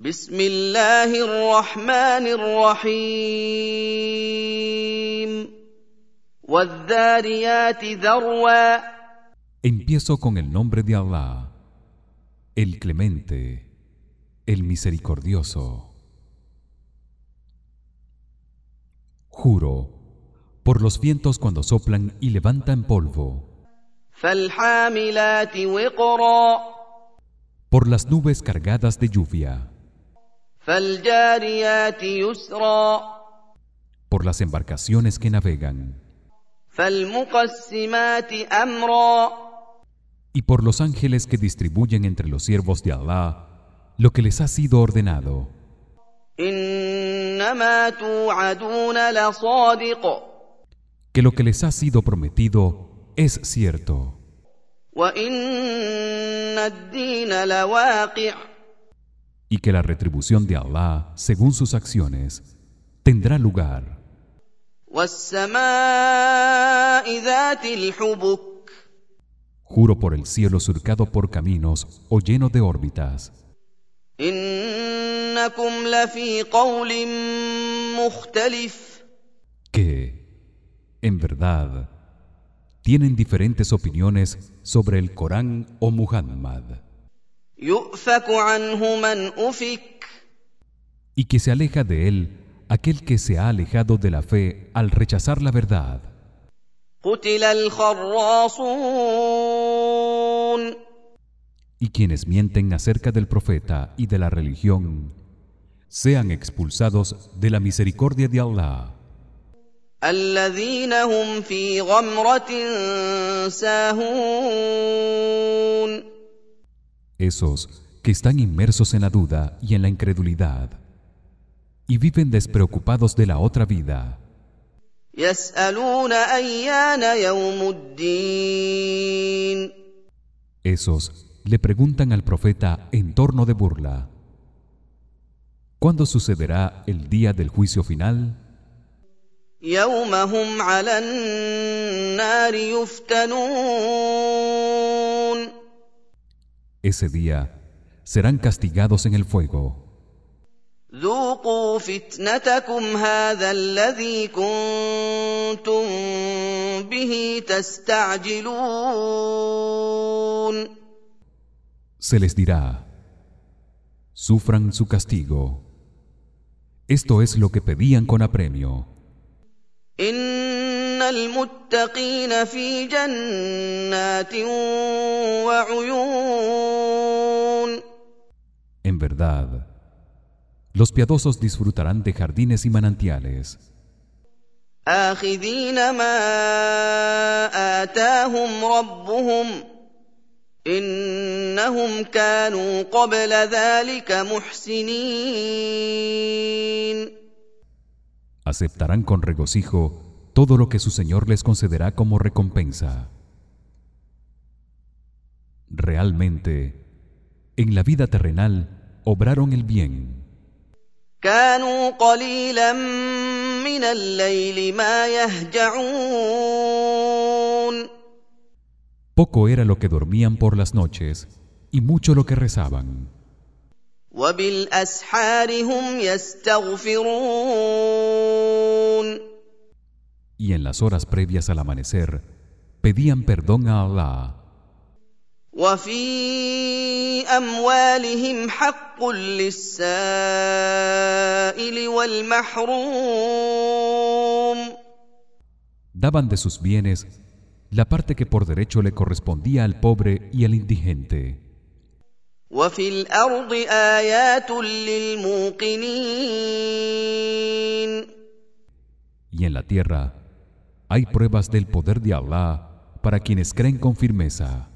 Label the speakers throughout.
Speaker 1: بسم الله الرحمن الرحيم والذاريات ذروا
Speaker 2: Empiezo con el nombre de Allah, el Clemente, el Misericordioso. Juro por los vientos cuando soplan y levantan polvo,
Speaker 1: فالحاملات وقرا
Speaker 2: por las nubes cargadas de lluvia,
Speaker 1: فالجاريات يسرا
Speaker 2: por las embarcaciones que navegan. y por los ángeles que distribuyen entre los siervos de Allah lo que les ha sido ordenado. que lo que les ha sido prometido es cierto y que la retribución de Allah según sus acciones tendrá lugar. Juro por el cielo surcado por caminos o lleno de órbitas. Que en verdad tienen diferentes opiniones sobre el Corán o Muhammad. Y que se aleja de él aquel que se ha alejado de la fe al rechazar la verdad. Y quienes mienten acerca del profeta y de la religión, sean expulsados de la misericordia de Allah esos que están inmersos en la duda y en la incredulidad y viven despreocupados de la otra vida. Esos le preguntan al profeta en torno de burla. ¿Cuándo sucederá el día del juicio final? Ese día serán castigados en el fuego
Speaker 1: ذوقوا فتنتكم هذا الذي كنتم به تستعجلون
Speaker 2: se les dirá sufran su castigo esto es lo que pedían con apremio
Speaker 1: ان المتقين في جنات وعيون
Speaker 2: en verdad los piadosos disfrutarán de jardines y manantiales
Speaker 1: آخذين ما آتاهم ربهم إنهم كانوا قبل ذلك محسنين
Speaker 2: aceptarán con regocijo todo lo que su Señor les concederá como recompensa. Realmente, en la vida terrenal obraron el bien. Poco era lo que dormían por las noches y mucho lo que rezaban y en las horas previas al amanecer pedían perdón a Allah
Speaker 1: وفي أموالهم حق للسائل والمحروم
Speaker 2: daban de sus bienes la parte que por derecho le correspondía al pobre y al indigente
Speaker 1: وفي الأرض آيات للموقنين
Speaker 2: y en la tierra hay pruebas del poder de Allah para quienes creen con firmeza.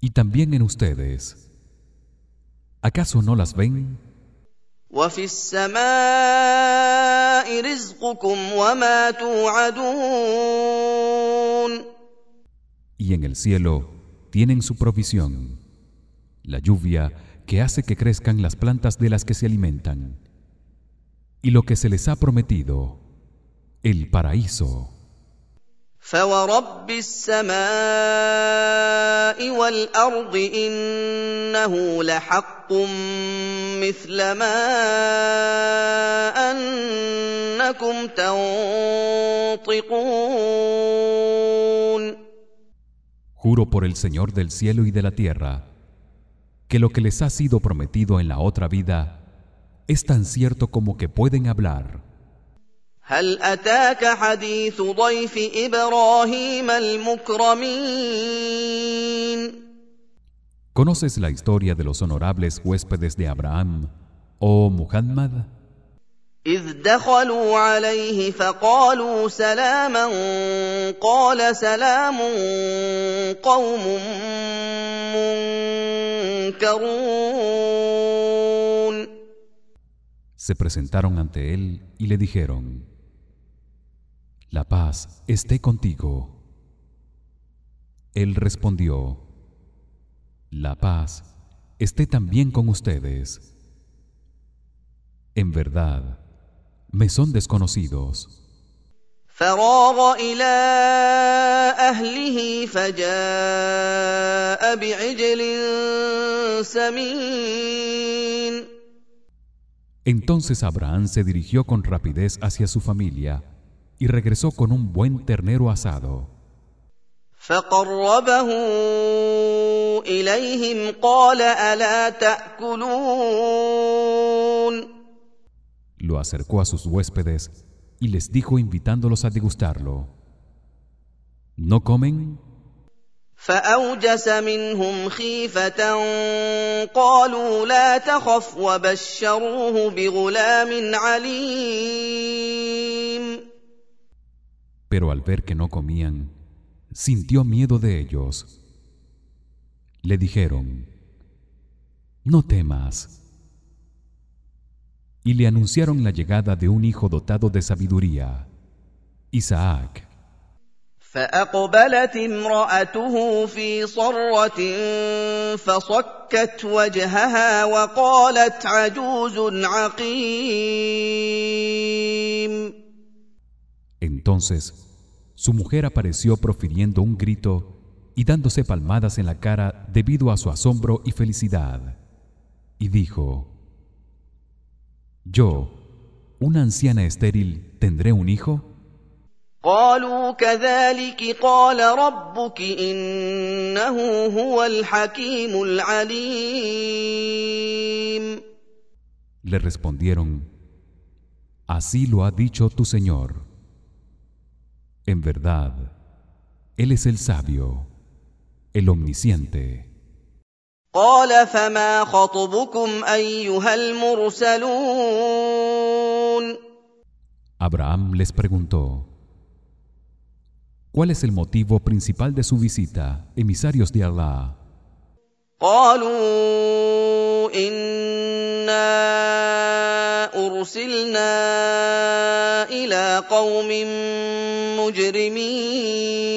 Speaker 2: Y también en ustedes. ¿Acaso no las ven? Y en el cielo tienen su provisión la lluvia que hace que crezcan las plantas de las que se alimentan y lo que se les ha prometido el paraíso.
Speaker 1: فورب السماء والارض انه لحق مثل ما انكم تنطقون
Speaker 2: Juro por el Señor del cielo y de la tierra que lo que les ha sido prometido en la otra vida es tan cierto como que pueden hablar. ¿Conoces la historia de los honorables huéspedes de Abraham, oh Muhammad?
Speaker 1: اذ دخلوا عليه فقالوا سلاما قال سلام قوم منكرون
Speaker 2: Se presentaron ante él y le dijeron: La paz esté contigo. Él respondió: La paz esté también con ustedes. En verdad, me son desconocidos.
Speaker 1: فراغ الى اهله فجاء بعجل سمين
Speaker 2: Entonces Abraham se dirigió con rapidez hacia su familia y regresó con un buen ternero asado.
Speaker 1: فقربه اليهم قال الا تاكلون
Speaker 2: Lo acercó a sus huéspedes y les dijo invitándolos a degustarlo: ¿No comen?
Speaker 1: فاوجس منهم خيفه قالوا لا تخف وبشروه بغلام عليم
Speaker 2: Pero al ver que no comían, sintió miedo de ellos. Le dijeron: No temas. Y le anunciaron la llegada de un hijo dotado de sabiduría, Isaac.
Speaker 1: فاقبلت امراته في صره فصكت وجهها وقالت عجوز عقيم
Speaker 2: Entonces su mujer apareció profiriendo un grito y dándose palmadas en la cara debido a su asombro y felicidad. Y dijo: Yo, una anciana estéril, tendré un hijo?
Speaker 1: قالوا كذلك قال ربك انه هو الحكيم العليم
Speaker 2: Le respondieron: Así lo ha dicho tu Señor. En verdad, él es el sabio, el omnisciente.
Speaker 1: قال فما خطبكم ايها المرسلون
Speaker 2: Abraham les preguntó: ¿Cuál es el motivo principal de su visita, emisarios de Allah?
Speaker 1: قالوا انا ارسلنا الى قوم مجرمين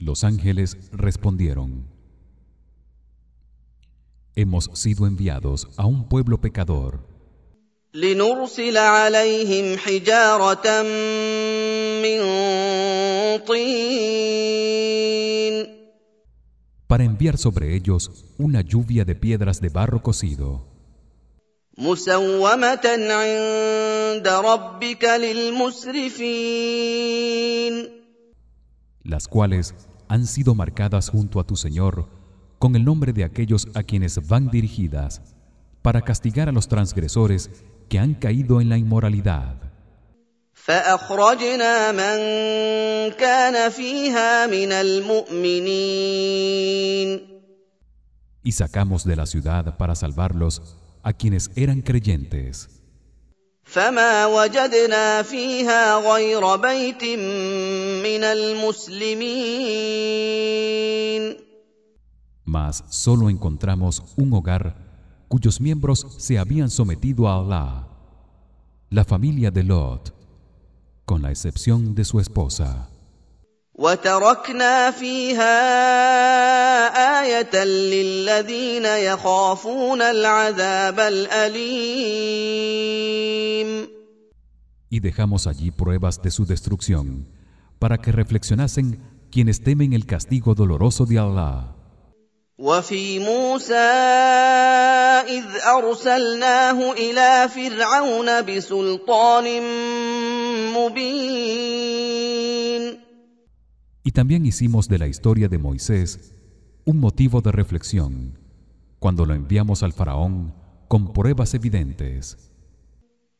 Speaker 2: Los ángeles respondieron: hemos sido enviados a un pueblo pecador. Para enviar sobre ellos una lluvia de piedras de barro cocido. Las cuales han sido marcadas junto a tu Señor con el nombre de aquellos a quienes van dirigidas para castigar a los transgresores que han caído en la inmoralidad.
Speaker 1: فاخرجنا من كان فيها من المؤمنين
Speaker 2: Y sacamos de la ciudad para salvarlos a quienes eran creyentes.
Speaker 1: فما وجدنا فيها غير بيت من المسلمين
Speaker 2: Mas solo encontramos un hogar cuyos miembros se habían sometido a Allah, la familia de Lot, con la excepción de su esposa.
Speaker 1: وتركنا فيها ايه للذين يخافون العذاب الاليم
Speaker 2: y dejamos allí pruebas de su destrucción para que reflexionasen quienes temen el castigo doloroso de Allah
Speaker 1: وفي موسى إذ أرسلناه إلى فرعون بسلطان مبين
Speaker 2: Y también hicimos de la historia de Moisés un motivo de reflexión cuando lo enviamos al faraón con pruebas evidentes.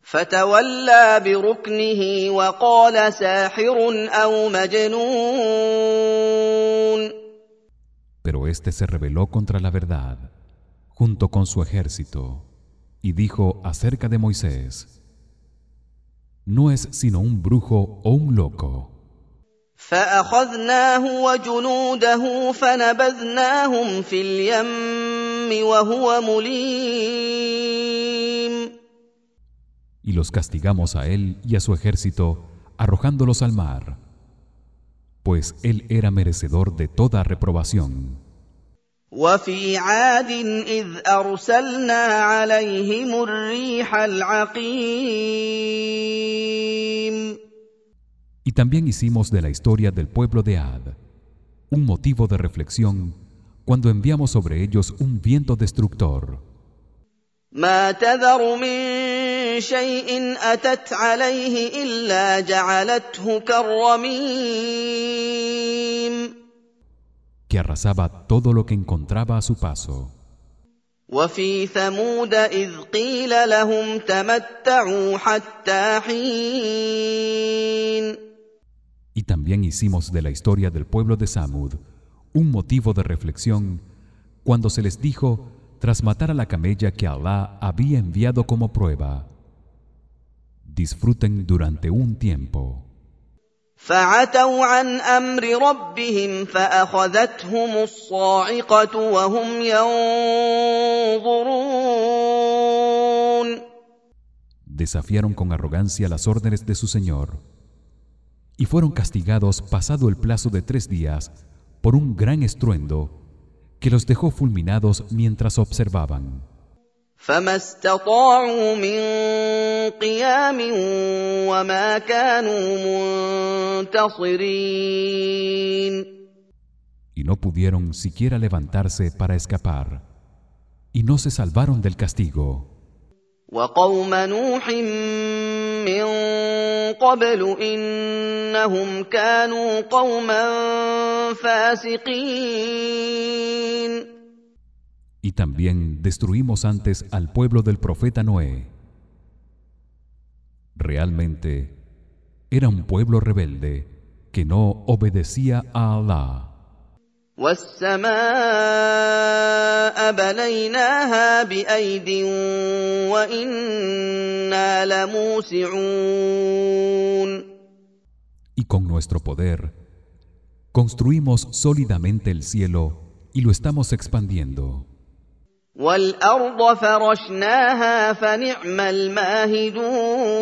Speaker 1: فتولى بركنه وقال ساحر أو مجنون
Speaker 2: Pero éste se rebeló contra la verdad junto con su ejército y dijo acerca de Moisés No es sino un brujo o un loco.
Speaker 1: فأخذناه وجنوده فنبذناهم في اليم وهو مليم
Speaker 2: Y los castigamos a él y a su ejército arrojándolos al mar, pues él era merecedor de toda reprobación.
Speaker 1: وفي عاد إذ أرسلنا عليهم الريح العقيم
Speaker 2: Y también hicimos de la historia del pueblo de Ad un motivo de reflexión cuando enviamos sobre ellos un viento destructor.
Speaker 1: ما تذر من شيء أتت عليه إلا جعلته كالرميم
Speaker 2: que arrasaba todo lo que encontraba a su paso. Y también hicimos de la historia del pueblo de Samud un motivo de reflexión cuando se les dijo tras matar a la camella que Alá había enviado como prueba. Disfruten durante un tiempo.
Speaker 1: فعتوا عن أمر ربهم فأخذتهم الصاعقة وهم ينظرون
Speaker 2: desafiaron con arrogancia las órdenes de su Señor y fueron castigados pasado el plazo de tres días por un gran estruendo que los dejó fulminados mientras observaban.
Speaker 1: فما استطاعوا من قيام وما كانوا منتصرين
Speaker 2: Y no pudieron siquiera levantarse para escapar y no se salvaron del castigo.
Speaker 1: وقوم نوح من قبل إنهم كانوا قوما فاسقين
Speaker 2: Y también destruimos antes al pueblo del profeta Noé. Realmente era un pueblo rebelde que no obedecía a
Speaker 1: Alá.
Speaker 2: Y con nuestro poder construimos sólidamente el cielo y lo estamos expandiendo.
Speaker 1: والأرض فرشناها فنعم الماهدون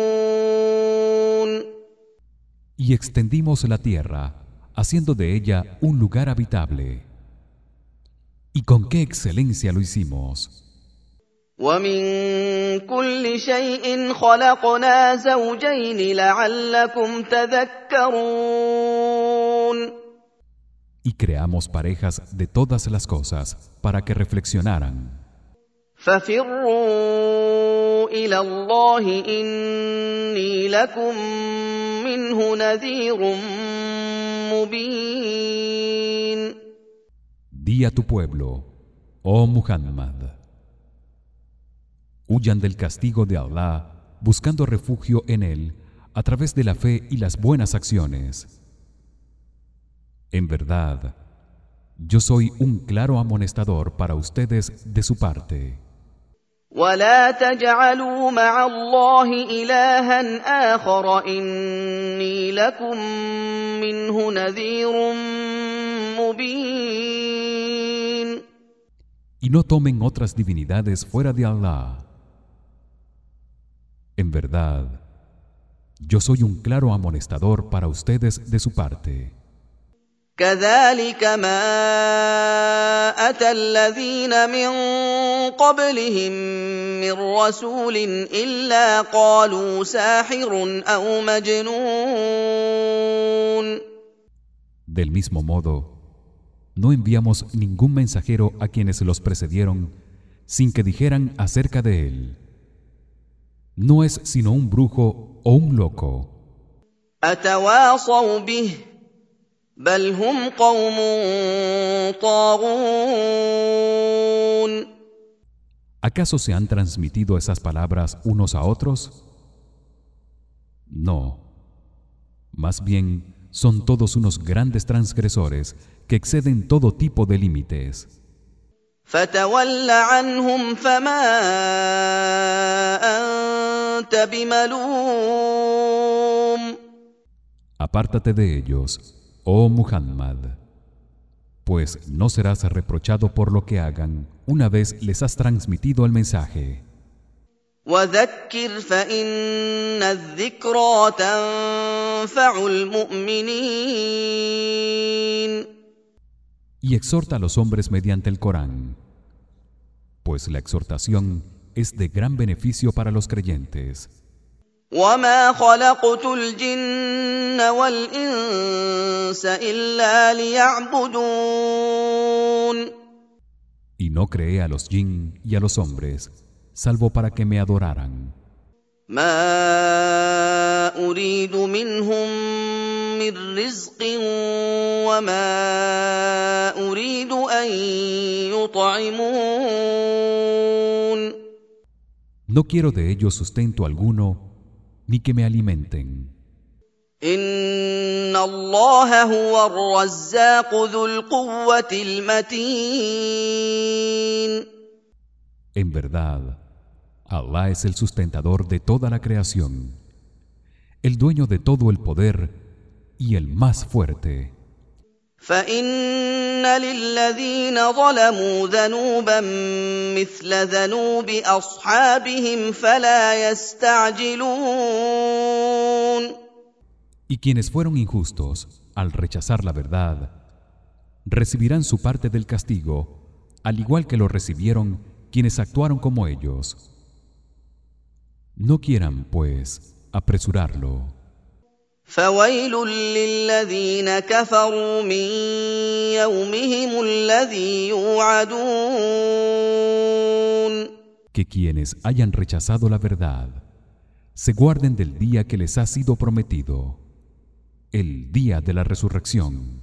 Speaker 2: Y extendimos la tierra haciendo de ella un lugar habitable. Y con qué excelencia lo hicimos.
Speaker 1: ومن كل شيء خلقنا زوجين لعلكم تذكرون
Speaker 2: y creamos parejas de todas las cosas para que reflexionaran. Di a tu pueblo, oh Muhammad, huyan del castigo de Allah buscando refugio en él a través de la fe y las buenas acciones. En verdad, yo soy un claro amonestador para ustedes de su parte.
Speaker 1: ولا تجعلوا مع الله إلها آخر إني لكم منه نذير مبين
Speaker 2: Y no tomen otras divinidades fuera de Allah. En verdad, yo soy un claro amonestador para ustedes de su parte.
Speaker 1: كذلك ما اتى الذين من قبلهم من رسول الا قالوا ساحر او مجنون
Speaker 2: Del mismo modo, no enviamos ningún mensajero a quienes los precedieron sin que dijeran acerca de él no es sino un brujo o un loco
Speaker 1: أتواصوا به بل هم قوم طاغون
Speaker 2: ¿Acaso se han transmitido esas palabras unos a otros? No. Más bien son todos unos grandes transgresores que exceden todo tipo de límites.
Speaker 1: فتول عنهم فما انت بملوم
Speaker 2: Apártate de ellos, oh Muhammad pues no serás reprochado por lo que hagan una vez les has transmitido el mensaje. y exhorta a los hombres mediante el Corán pues la exhortación es de gran beneficio para los creyentes.
Speaker 1: وما خلقت الجن والانس الا ليعبدون
Speaker 2: Y no creé a los jinn y a los hombres, salvo para que me adoraran.
Speaker 1: ما اريد منهم من رزق وما اريد ان يطعمون
Speaker 2: No quiero de ellos sustento alguno ni que me alimenten. En verdad, Allah es el sustentador de toda la creación, el dueño de todo el poder y el más fuerte.
Speaker 1: فان للذين ظلموا ذنوبا مثل ذنوب اصحابهم فلا يستعجلون
Speaker 2: Y quienes fueron injustos al rechazar la verdad recibirán su parte del castigo, al igual que lo recibieron quienes actuaron como ellos. No quieran, pues, apresurarlo.
Speaker 1: فويل للذين كفروا من يومهم الذي يوعدون
Speaker 2: Que quienes hayan rechazado la verdad se guarden del día que les ha sido prometido, el día de la resurrección.